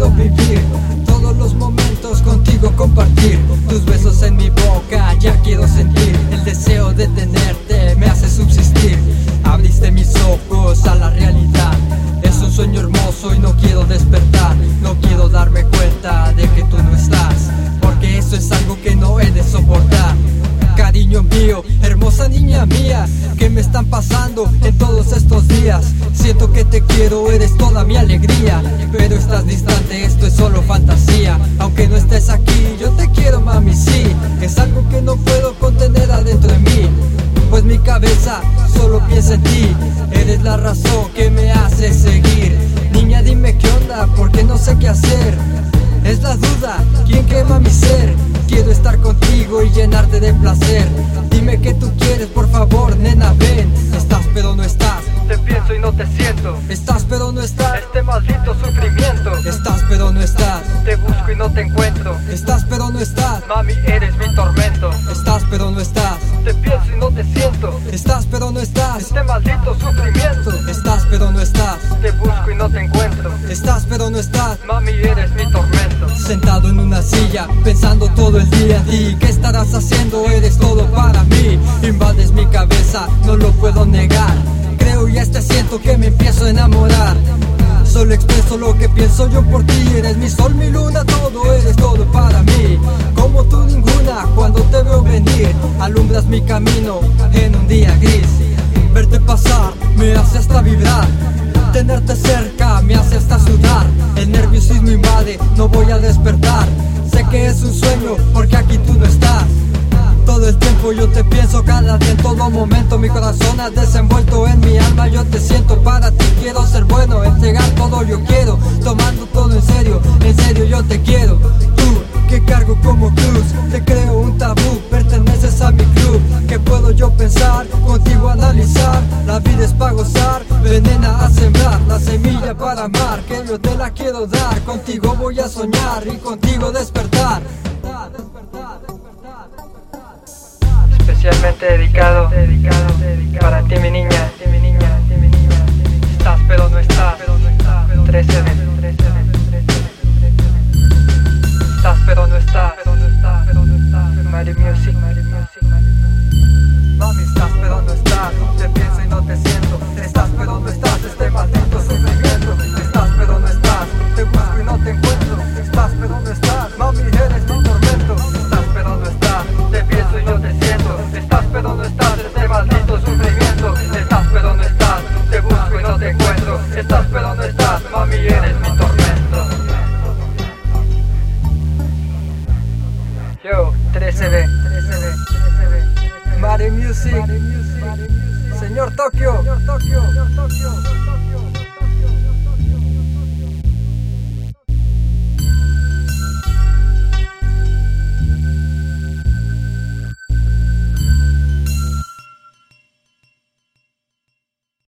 quiero vivir. Todos los momentos contigo compartir. Tus besos en mi boca ya quiero sentir. El deseo de tenerte me hace subsistir. Abriste mis ojos a la realidad. Es un sueño hermoso y no quiero despertar. No quiero darme cuenta de que tú no estás. Porque eso es algo que no he de soportar. Cariño mío, hermosa niña mía, que me están pasando en todos estos días. Siento que te quiero, eres toda mi alegría. Mi cabeza solo piensa en ti. Eres la razón que me hace seguir. Niña, dime qué onda, porque no sé qué hacer. Es la duda, ¿quién quema mi ser? Quiero estar contigo y llenarte de placer. Dime que tú quieres, por favor, nena, ven. Estás pero no estás. Te pienso y no te siento. Estás pero no estás. Este maldito sufrimiento. Estás pero no estás. Te busco y no te encuentro. Estás pero no estás. Mami, eres mi tormento. Estás pero no estás. Siento. Estás pero no estás. Este maldito sufrimiento. Estás pero no estás. Te busco y no te encuentro. Estás pero no estás. Mami, eres mi tormento. Sentado en una silla, pensando todo el día ¿Y ¿Qué estarás haciendo? Eres todo para mí. Invades mi cabeza, no lo puedo negar. Creo y hasta siento que me empiezo a enamorar. Solo expreso lo que pienso yo por ti. Eres mi sol, mi luna, todo eres todo para mí. Como tú ninguna, cuando te veo venir, alumbras mi camino en me hace hasta vibrar. Tenerte cerca me hace hasta sudar. El nerviosismo invade, no voy a despertar. Sé que es un sueño porque aquí tú no estás. Todo el tiempo yo te pienso cada día en todo momento Mi corazón ha desenvuelto en mi alma Yo te siento para ti, quiero ser bueno Entregar todo yo quiero, tomando todo en serio En serio yo te quiero Tú, que cargo como cruz Te creo yo pensar? Contigo analizar. La vida es para gozar, venena a sembrar. La semilla para amar, que yo te la quiero dar. Contigo voy a soñar y contigo despertar. Especialmente dedicado, para ti Yo, 13B, 13B, 13B. Mare Music, Señor Tokio. Tokio, Tokio.